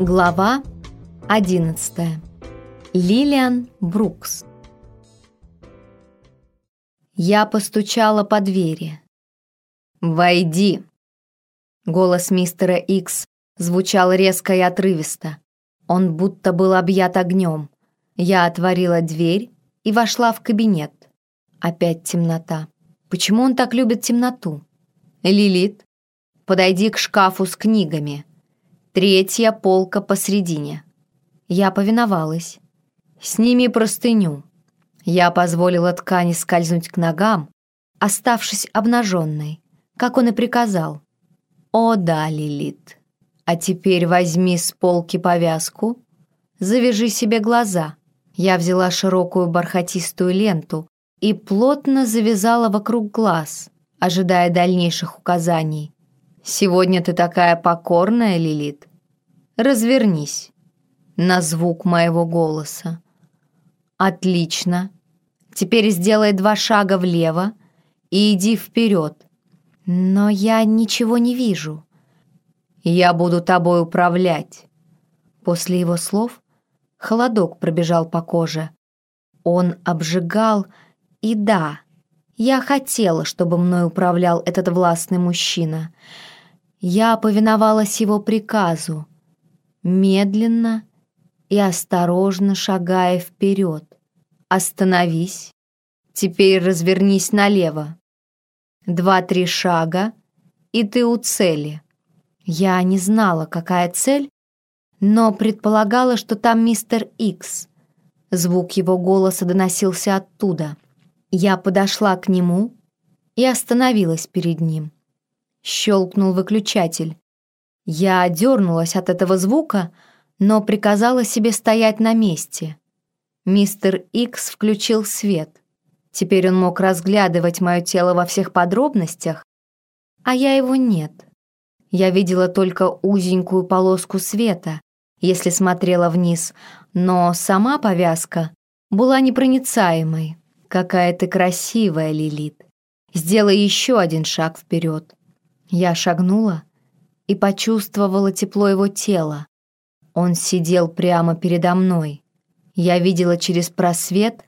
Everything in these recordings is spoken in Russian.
Глава 11. Лилиан Брукс. Я постучала по двери. «Войди!» Голос мистера Икс звучал резко и отрывисто. Он будто был объят огнем. Я отворила дверь и вошла в кабинет. Опять темнота. Почему он так любит темноту? «Лилит, подойди к шкафу с книгами», Третья полка посредине. Я повиновалась. «Сними простыню». Я позволила ткани скользнуть к ногам, оставшись обнаженной, как он и приказал. «О да, Лилит, а теперь возьми с полки повязку, завяжи себе глаза». Я взяла широкую бархатистую ленту и плотно завязала вокруг глаз, ожидая дальнейших указаний. «Сегодня ты такая покорная, Лилит. Развернись» на звук моего голоса. «Отлично. Теперь сделай два шага влево и иди вперед. Но я ничего не вижу. Я буду тобой управлять». После его слов холодок пробежал по коже. Он обжигал, и да, я хотела, чтобы мной управлял этот властный мужчина — я повиновалась его приказу, медленно и осторожно шагая вперед. «Остановись. Теперь развернись налево. Два-три шага, и ты у цели». Я не знала, какая цель, но предполагала, что там мистер Икс. Звук его голоса доносился оттуда. Я подошла к нему и остановилась перед ним. Щелкнул выключатель. Я дернулась от этого звука, но приказала себе стоять на месте. Мистер Икс включил свет. Теперь он мог разглядывать мое тело во всех подробностях, а я его нет. Я видела только узенькую полоску света, если смотрела вниз, но сама повязка была непроницаемой. Какая ты красивая, Лилит. Сделай еще один шаг вперед. Я шагнула и почувствовала тепло его тела. Он сидел прямо передо мной. Я видела через просвет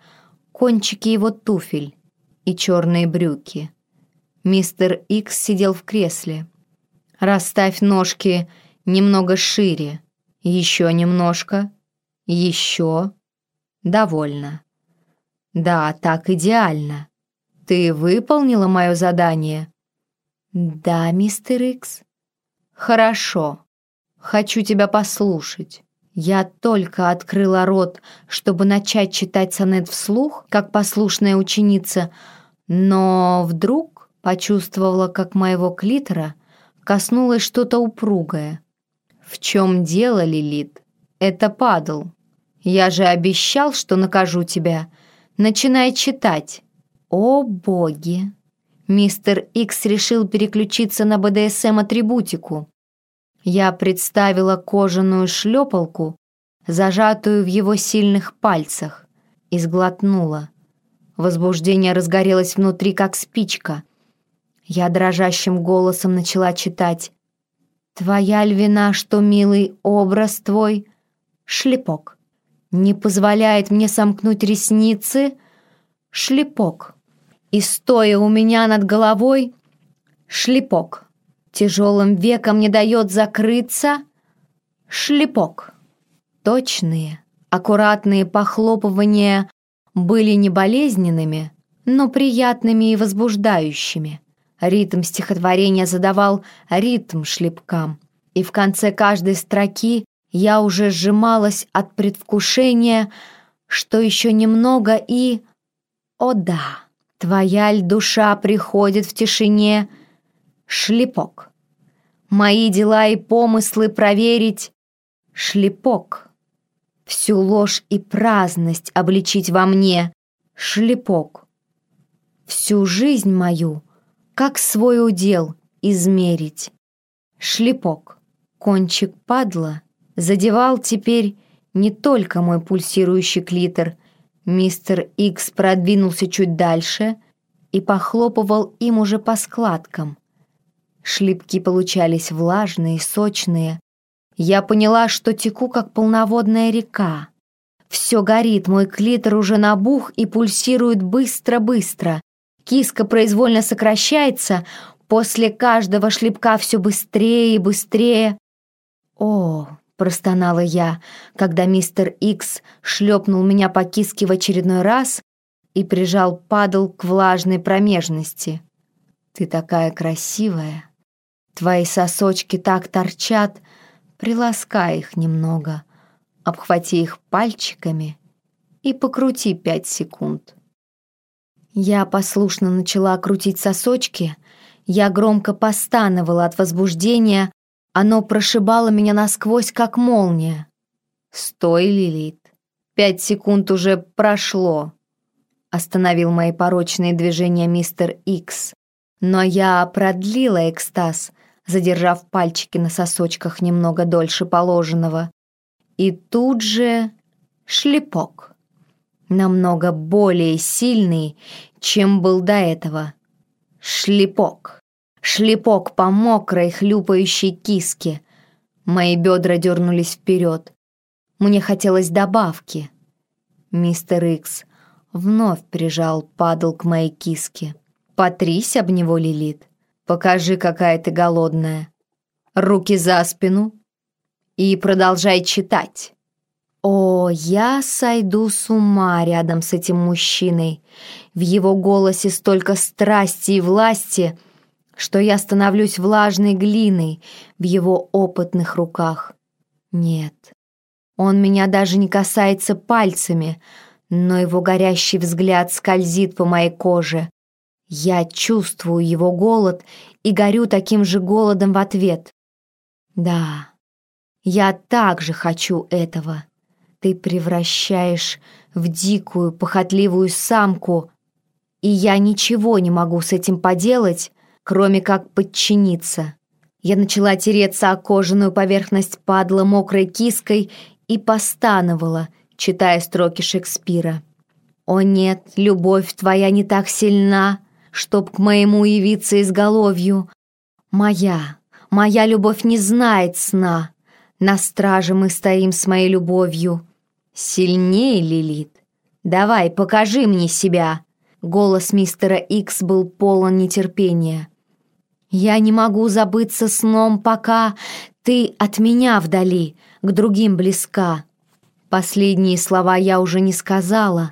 кончики его туфель и черные брюки. Мистер Икс сидел в кресле. «Расставь ножки немного шире. Еще немножко. Еще. Довольно. Да, так идеально. Ты выполнила мое задание?» «Да, мистер Икс». «Хорошо. Хочу тебя послушать». Я только открыла рот, чтобы начать читать сонет вслух, как послушная ученица, но вдруг почувствовала, как моего клитора коснулось что-то упругое. «В чем дело, Лилит? Это падал. Я же обещал, что накажу тебя. Начинай читать». «О, боги!» Мистер Икс решил переключиться на БДСМ-атрибутику. Я представила кожаную шлепалку, зажатую в его сильных пальцах, и сглотнула. Возбуждение разгорелось внутри, как спичка. Я дрожащим голосом начала читать. «Твоя львина, что милый образ твой, шлепок, не позволяет мне сомкнуть ресницы, шлепок» и, стоя у меня над головой, шлепок. Тяжелым веком не дает закрыться, шлепок. Точные, аккуратные похлопывания были не болезненными, но приятными и возбуждающими. Ритм стихотворения задавал ритм шлепкам, и в конце каждой строки я уже сжималась от предвкушения, что еще немного и... О да! Твоя ль душа приходит в тишине. Шлепок. Мои дела и помыслы проверить. Шлепок. Всю ложь и праздность обличить во мне. Шлепок. Всю жизнь мою, как свой удел, измерить. Шлепок. Кончик падла задевал теперь не только мой пульсирующий клитор — Мистер Икс продвинулся чуть дальше и похлопывал им уже по складкам. Шлепки получались влажные, сочные, Я поняла, что теку, как полноводная река. Все горит, мой клитор уже набух и пульсирует быстро-быстро. Киска произвольно сокращается, после каждого шлепка все быстрее и быстрее. «О!» — простонала я, когда мистер Икс шлепнул меня по киске в очередной раз и прижал падал к влажной промежности. «Ты такая красивая! Твои сосочки так торчат, приласкай их немного, обхвати их пальчиками и покрути пять секунд». Я послушно начала крутить сосочки, я громко постановала от возбуждения, оно прошибало меня насквозь, как молния. «Стой, Лилит, пять секунд уже прошло», остановил мои порочные движения мистер Икс. Но я продлила экстаз, задержав пальчики на сосочках немного дольше положенного. И тут же шлепок намного более сильный, чем был до этого. Шлепок. Шлепок по мокрой, хлюпающей киске. Мои бедра дернулись вперед. Мне хотелось добавки. Мистер Икс вновь прижал падал к моей киске. «Потрись об него, Лилит. Покажи, какая ты голодная. Руки за спину и продолжай читать». О, я сойду с ума рядом с этим мужчиной. В его голосе столько страсти и власти, что я становлюсь влажной глиной в его опытных руках. Нет, он меня даже не касается пальцами, но его горящий взгляд скользит по моей коже. Я чувствую его голод и горю таким же голодом в ответ. Да, я также хочу этого. Ты превращаешь в дикую, похотливую самку, и я ничего не могу с этим поделать, кроме как подчиниться. Я начала тереться о кожаную поверхность падла мокрой киской и постановала, читая строки Шекспира. «О нет, любовь твоя не так сильна, чтоб к моему явиться изголовью. Моя, моя любовь не знает сна. На страже мы стоим с моей любовью. «Сильнее, Лилит! Давай, покажи мне себя!» Голос мистера Икс был полон нетерпения. «Я не могу забыться сном, пока ты от меня вдали, к другим близка». Последние слова я уже не сказала,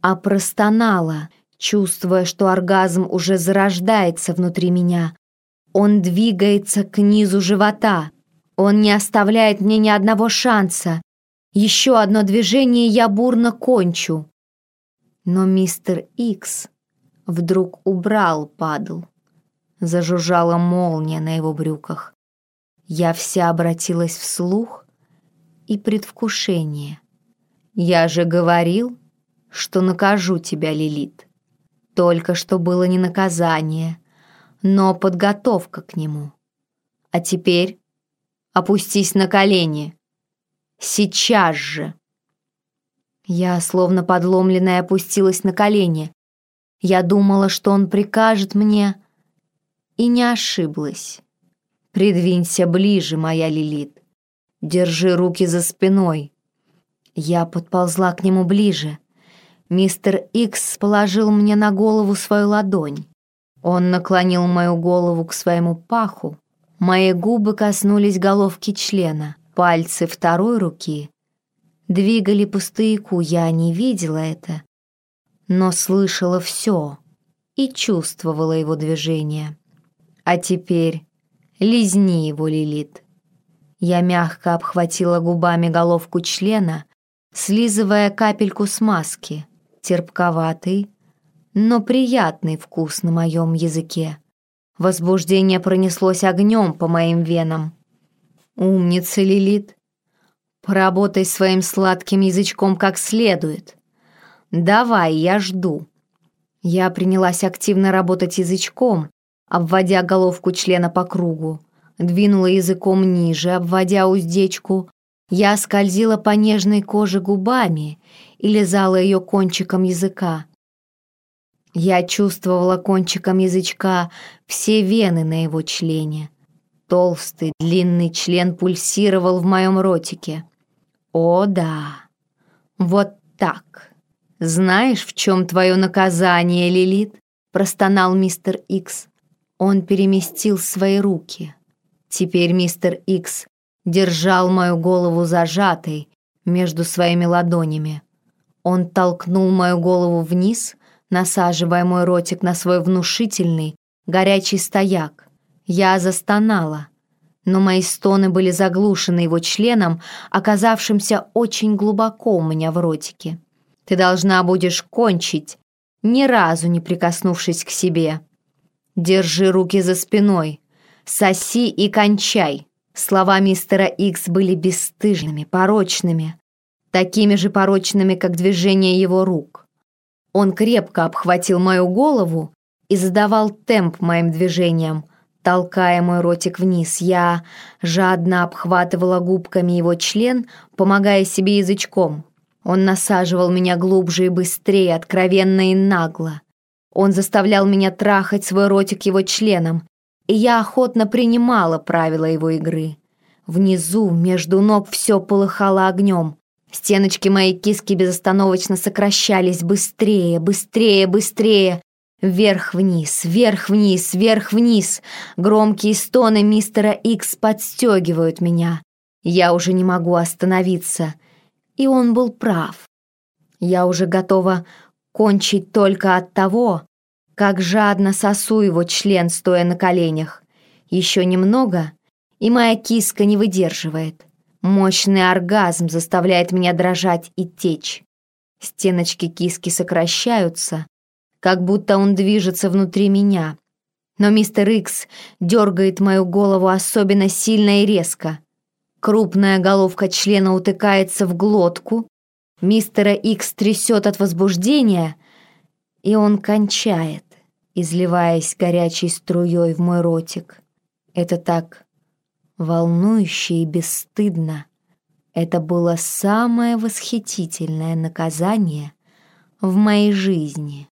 а простонала, чувствуя, что оргазм уже зарождается внутри меня. Он двигается к низу живота. Он не оставляет мне ни одного шанса. Еще одно движение я бурно кончу. Но мистер Икс вдруг убрал падл. Зажужжала молния на его брюках. Я вся обратилась вслух и предвкушение. Я же говорил, что накажу тебя, Лилит. Только что было не наказание, но подготовка к нему. А теперь опустись на колени. Сейчас же!» Я, словно подломленная, опустилась на колени. Я думала, что он прикажет мне, и не ошиблась. «Придвинься ближе, моя Лилит. Держи руки за спиной». Я подползла к нему ближе. Мистер Икс положил мне на голову свою ладонь. Он наклонил мою голову к своему паху. Мои губы коснулись головки члена. Пальцы второй руки двигали по я не видела это, но слышала все и чувствовала его движение. А теперь лизни его, Лилит. Я мягко обхватила губами головку члена, слизывая капельку смазки, терпковатый, но приятный вкус на моем языке. Возбуждение пронеслось огнем по моим венам. «Умница, Лилит. Поработай своим сладким язычком как следует. Давай, я жду». Я принялась активно работать язычком, обводя головку члена по кругу. Двинула языком ниже, обводя уздечку. Я скользила по нежной коже губами и лизала ее кончиком языка. Я чувствовала кончиком язычка все вены на его члене. Толстый, длинный член пульсировал в моем ротике. О, да. Вот так. Знаешь, в чем твое наказание, Лилит? Простонал мистер Икс. Он переместил свои руки. Теперь мистер Икс держал мою голову зажатой между своими ладонями. Он толкнул мою голову вниз, насаживая мой ротик на свой внушительный, горячий стояк. Я застонала, но мои стоны были заглушены его членом, оказавшимся очень глубоко у меня в ротике. «Ты должна будешь кончить, ни разу не прикоснувшись к себе. Держи руки за спиной, соси и кончай». Слова мистера Икс были бесстыжными, порочными, такими же порочными, как движение его рук. Он крепко обхватил мою голову и задавал темп моим движениям, Толкая мой ротик вниз, я жадно обхватывала губками его член, помогая себе язычком. Он насаживал меня глубже и быстрее, откровенно и нагло. Он заставлял меня трахать свой ротик его членом, и я охотно принимала правила его игры. Внизу, между ног, все полыхало огнем. Стеночки моей киски безостановочно сокращались быстрее, быстрее, быстрее. Вверх-вниз, вверх-вниз, вверх-вниз. Громкие стоны мистера Икс подстегивают меня. Я уже не могу остановиться. И он был прав. Я уже готова кончить только от того, как жадно сосу его член, стоя на коленях. Еще немного, и моя киска не выдерживает. Мощный оргазм заставляет меня дрожать и течь. Стеночки киски сокращаются, как будто он движется внутри меня. Но мистер Икс дергает мою голову особенно сильно и резко. Крупная головка члена утыкается в глотку, мистера Икс трясет от возбуждения, и он кончает, изливаясь горячей струей в мой ротик. Это так волнующе и бесстыдно. Это было самое восхитительное наказание в моей жизни.